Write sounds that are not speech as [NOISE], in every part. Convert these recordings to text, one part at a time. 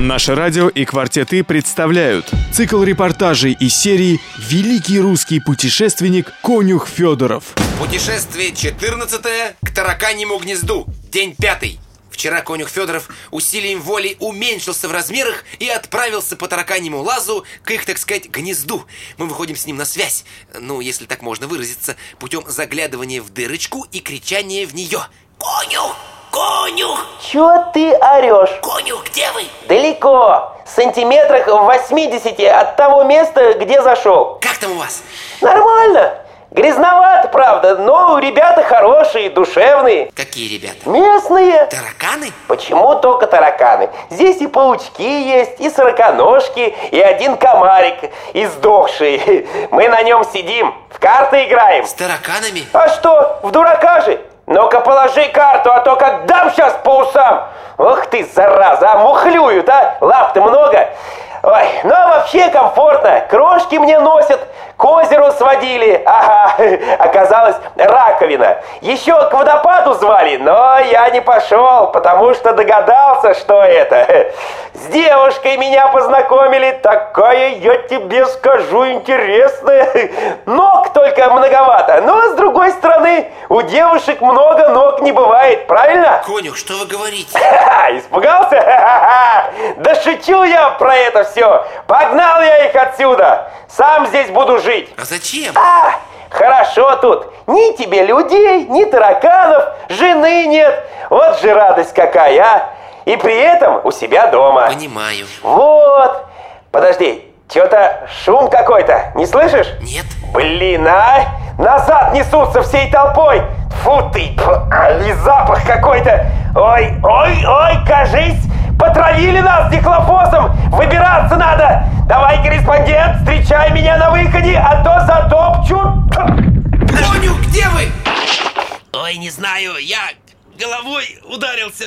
Наше радио и «Квартеты» представляют цикл репортажей из серии «Великий русский путешественник Конюх Федоров». Путешествие 14 к тараканьему гнезду. День пятый. Вчера конюх Федоров усилием воли уменьшился в размерах и отправился по тараканьему лазу к их, так сказать, гнезду. Мы выходим с ним на связь, ну, если так можно выразиться, путем заглядывания в дырочку и кричания в нее. «Конюх! Конюх! Чё ты орешь? Конюх, где вы?» Далеко, сантиметрах в 80 от того места, где зашел. Как там у вас? Нормально. Грязновато, правда, но ребята хорошие, душевные. Какие ребята? Местные. Тараканы? Почему только тараканы? Здесь и паучки есть, и сороконожки, и один комарик издохший. [LAUGHS] Мы на нем сидим, в карты играем. С тараканами? А что, в дурака же? Ну-ка положи карту, а то как дам сейчас по усам. Ох ты, зараза, а мухлюют, а? Лап-то много. Ой, ну а вообще комфортно. Крошки мне носят, сводили. Ага, [LAUGHS] оказалось раковина. Еще к водопаду звали, но я не пошел, потому что догадался, что это. С девушкой меня познакомили. Такая, я тебе скажу, интересная. Ног только многовато. Но с другой стороны, у девушек много ног не бывает, правильно? Конюх, что вы говорите? [LAUGHS] Испугался? [LAUGHS] Да шучу я про это все. Погнал я их отсюда. Сам здесь буду жить. А зачем? А, хорошо тут. Ни тебе людей, ни тараканов, жены нет. Вот же радость какая, а. И при этом у себя дома. Понимаю. Вот. Подожди, что-то шум какой-то. Не слышишь? Нет. Блин, а! Назад несутся всей толпой! Фу ты! а, И запах какой-то! Ой, ой, ой, кажись! Потравили нас дихлофосом! Выбираться надо! Давай, корреспондент, встречай меня на выходе, а то затопчу! Конюх, где вы? Ой, не знаю, я головой ударился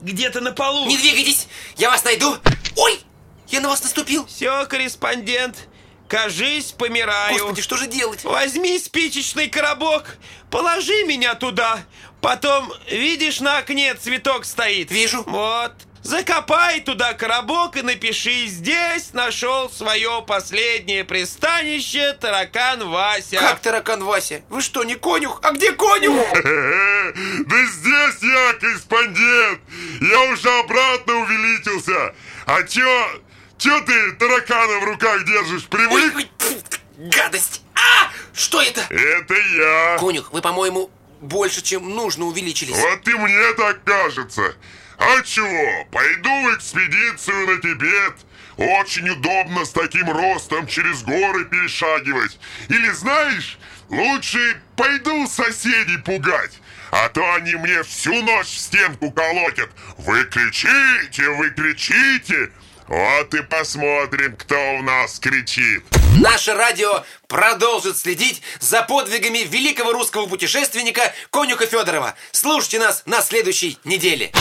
где-то на полу. Не двигайтесь, я вас найду. Ой, я на вас наступил. Все, корреспондент, кажись, помираю. Господи, что же делать? Возьми спичечный коробок, положи меня туда. Потом, видишь, на окне цветок стоит? Вижу. Вот. Закопай туда коробок и напиши «Здесь нашел свое последнее пристанище таракан Вася». Как таракан Вася? Вы что, не конюх? А где конюх? [LAUGHS] Да здесь я, корреспондент! Я уже обратно увеличился! А чё... Чё ты таракана в руках держишь? Ой, Привык? ой, фу, гадость. А, что это? Это я! Конюх, вы, по-моему, больше, чем нужно увеличились. Вот и мне так кажется. А чего? Пойду в экспедицию на Тибет. Очень удобно с таким ростом через горы перешагивать. Или знаешь, лучше пойду соседей пугать. А то они мне всю ночь в стенку колотят. Вы кричите, вы кричите. Вот и посмотрим, кто у нас кричит. Наше радио продолжит следить за подвигами великого русского путешественника Конюха Федорова. Слушайте нас на следующей неделе.